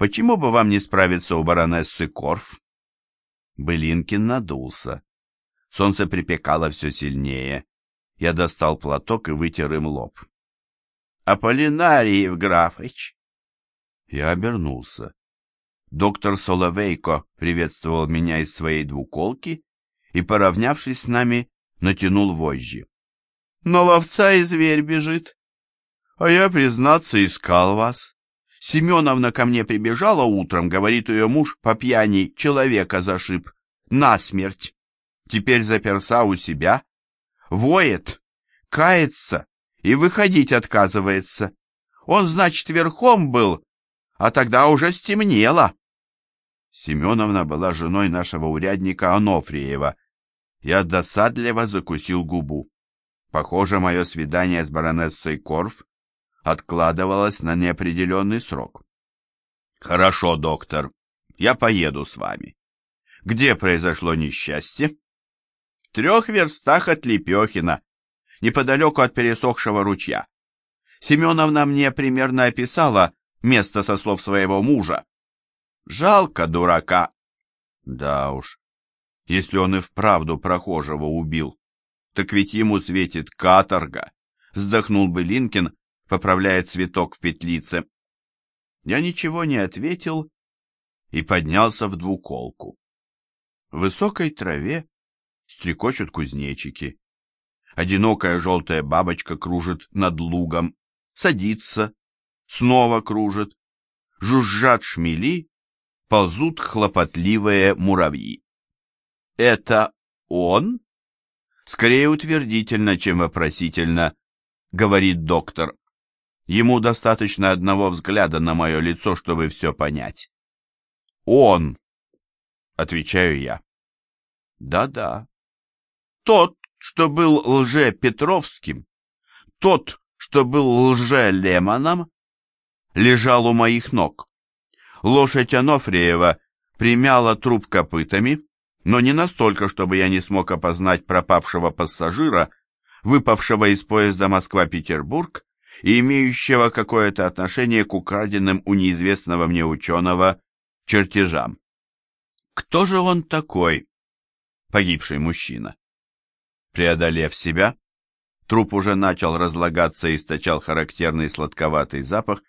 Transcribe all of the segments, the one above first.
Почему бы вам не справиться у баронессы Корф? Былинкин надулся. Солнце припекало все сильнее. Я достал платок и вытер им лоб. — Аполлинариев Графыч! Я обернулся. Доктор Соловейко приветствовал меня из своей двуколки и, поравнявшись с нами, натянул вожжи. — Но ловца и зверь бежит. А я, признаться, искал вас. Семеновна ко мне прибежала утром, говорит ее муж по пьяни человека зашиб. Насмерть. Теперь заперса у себя. Воет, кается и выходить отказывается. Он, значит, верхом был, а тогда уже стемнело. Семеновна была женой нашего урядника Анофриева. Я досадливо закусил губу. Похоже, мое свидание с баронессой Корф откладывалось на неопределенный срок. «Хорошо, доктор, я поеду с вами. Где произошло несчастье?» «В трех верстах от Лепехина, неподалеку от пересохшего ручья. Семеновна мне примерно описала место со слов своего мужа. Жалко дурака. Да уж, если он и вправду прохожего убил, так ведь ему светит каторга, вздохнул бы Линкин, поправляя цветок в петлице. Я ничего не ответил и поднялся в двуколку. В высокой траве стрекочут кузнечики. Одинокая желтая бабочка кружит над лугом, садится, снова кружит. Жужжат шмели, ползут хлопотливые муравьи. «Это он?» Скорее утвердительно, чем вопросительно, говорит доктор. Ему достаточно одного взгляда на мое лицо, чтобы все понять. «Он!» — отвечаю я. «Да-да. Тот, что был лже-Петровским, тот, что был лже-Лемоном, лежал у моих ног. Лошадь Анофриева примяла труп копытами, но не настолько, чтобы я не смог опознать пропавшего пассажира, выпавшего из поезда Москва-Петербург, и имеющего какое-то отношение к украденным у неизвестного мне ученого чертежам. Кто же он такой, погибший мужчина? Преодолев себя, труп уже начал разлагаться и источал характерный сладковатый запах,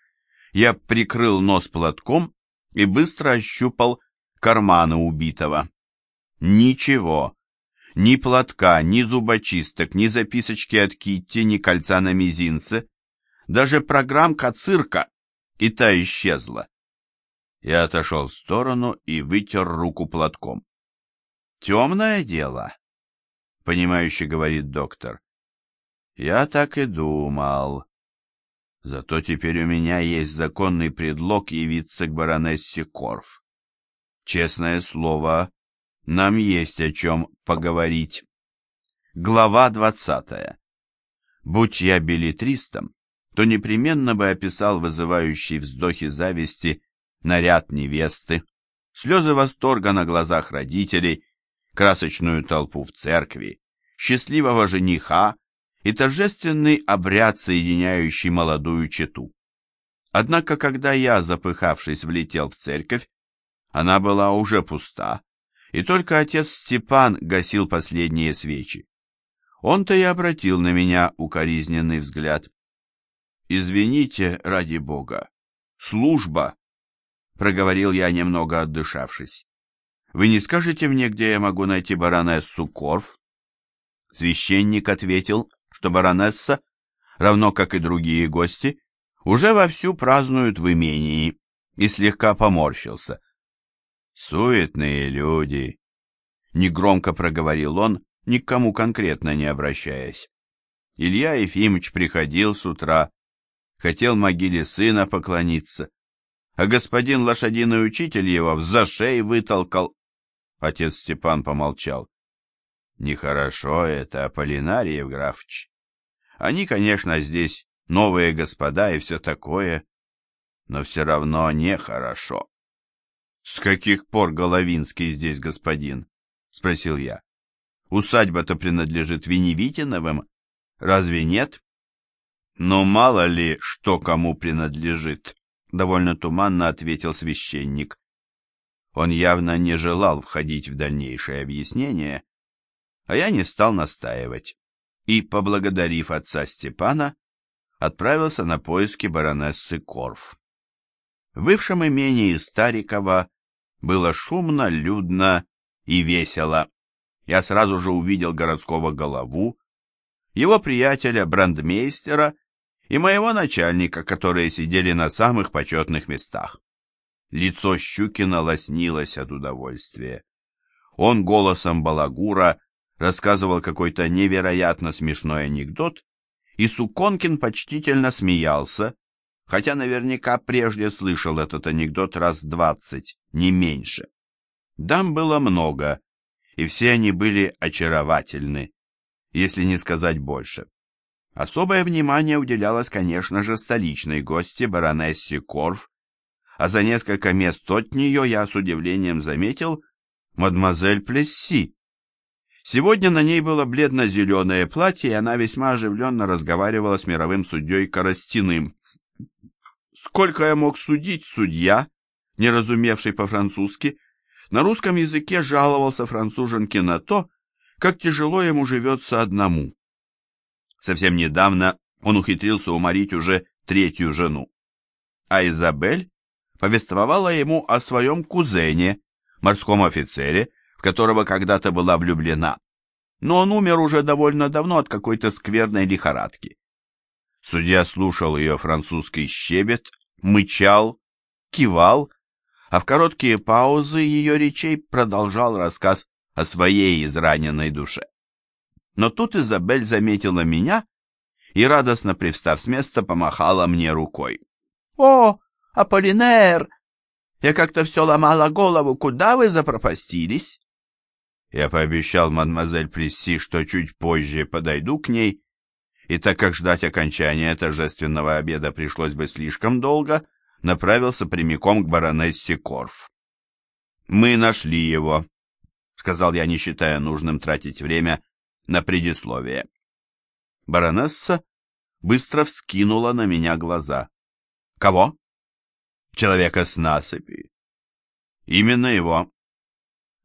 я прикрыл нос платком и быстро ощупал карманы убитого. Ничего, ни платка, ни зубочисток, ни записочки от Китти, ни кольца на мизинце, даже программка цирка, и та исчезла. Я отошел в сторону и вытер руку платком. «Темное дело», — понимающе говорит доктор. «Я так и думал. Зато теперь у меня есть законный предлог явиться к баронессе Корф. Честное слово, нам есть о чем поговорить». Глава двадцатая. Будь я билетристом, то непременно бы описал вызывающий вздохи зависти наряд невесты, слезы восторга на глазах родителей, красочную толпу в церкви, счастливого жениха и торжественный обряд, соединяющий молодую чету. Однако, когда я, запыхавшись, влетел в церковь, она была уже пуста, и только отец Степан гасил последние свечи. Он-то и обратил на меня укоризненный взгляд. «Извините, ради бога. Служба!» — проговорил я, немного отдышавшись. «Вы не скажете мне, где я могу найти баронессу Корф?» Священник ответил, что баронесса, равно как и другие гости, уже вовсю празднуют в имении, и слегка поморщился. «Суетные люди!» — негромко проговорил он, никому конкретно не обращаясь. Илья Ефимович приходил с утра, хотел могиле сына поклониться, а господин лошадиный учитель его в зашей вытолкал. Отец Степан помолчал. Нехорошо это, Аполлинарий Евграфович. Они, конечно, здесь новые господа и все такое, но все равно нехорошо. — С каких пор Головинский здесь господин? — спросил я. — Усадьба-то принадлежит Веневитиновым, разве нет? Но мало ли, что кому принадлежит, довольно туманно ответил священник. Он явно не желал входить в дальнейшее объяснение, а я не стал настаивать и, поблагодарив отца Степана, отправился на поиски баронессы Корф. В бывшем имении Старикова было шумно, людно и весело. Я сразу же увидел городского голову, его приятеля, брандмейстера и моего начальника, которые сидели на самых почетных местах. Лицо Щукина лоснилось от удовольствия. Он голосом балагура рассказывал какой-то невероятно смешной анекдот, и Суконкин почтительно смеялся, хотя наверняка прежде слышал этот анекдот раз двадцать, не меньше. Дам было много, и все они были очаровательны, если не сказать больше. Особое внимание уделялось, конечно же, столичной гости баронессе Корф, а за несколько мест от нее я с удивлением заметил мадемуазель Плесси. Сегодня на ней было бледно-зеленое платье, и она весьма оживленно разговаривала с мировым судьей Коростяным. Сколько я мог судить, судья, не разумевший по-французски, на русском языке жаловался француженке на то, как тяжело ему живется одному. Совсем недавно он ухитрился уморить уже третью жену. А Изабель повествовала ему о своем кузене, морском офицере, в которого когда-то была влюблена. Но он умер уже довольно давно от какой-то скверной лихорадки. Судья слушал ее французский щебет, мычал, кивал, а в короткие паузы ее речей продолжал рассказ о своей израненной душе. Но тут Изабель заметила меня и, радостно привстав с места, помахала мне рукой. «О, Аполлинер! Я как-то все ломала голову, куда вы запропастились?» Я пообещал мадемуазель Плесси, что чуть позже подойду к ней, и так как ждать окончания торжественного обеда пришлось бы слишком долго, направился прямиком к баронессе Корф. «Мы нашли его», — сказал я, не считая нужным тратить время на предисловие. Баронесса быстро вскинула на меня глаза. «Кого?» «Человека с насыпи». «Именно его».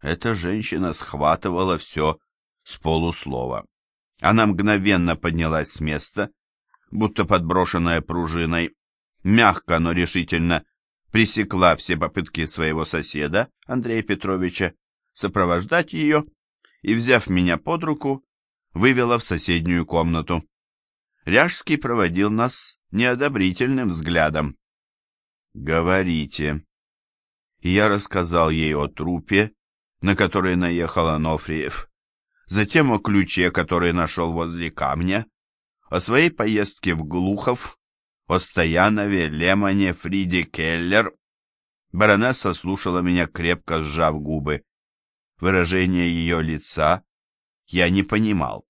Эта женщина схватывала все с полуслова. Она мгновенно поднялась с места, будто подброшенная пружиной, мягко, но решительно пресекла все попытки своего соседа, Андрея Петровича, сопровождать ее и, взяв меня под руку, вывела в соседнюю комнату. Ряжский проводил нас неодобрительным взглядом. «Говорите». Я рассказал ей о трупе, на который наехал Анофриев, затем о ключе, который нашел возле камня, о своей поездке в Глухов, о Стоянове, Лемоне, Фриде Келлер. Баронесса слушала меня, крепко сжав губы. Выражение ее лица я не понимал.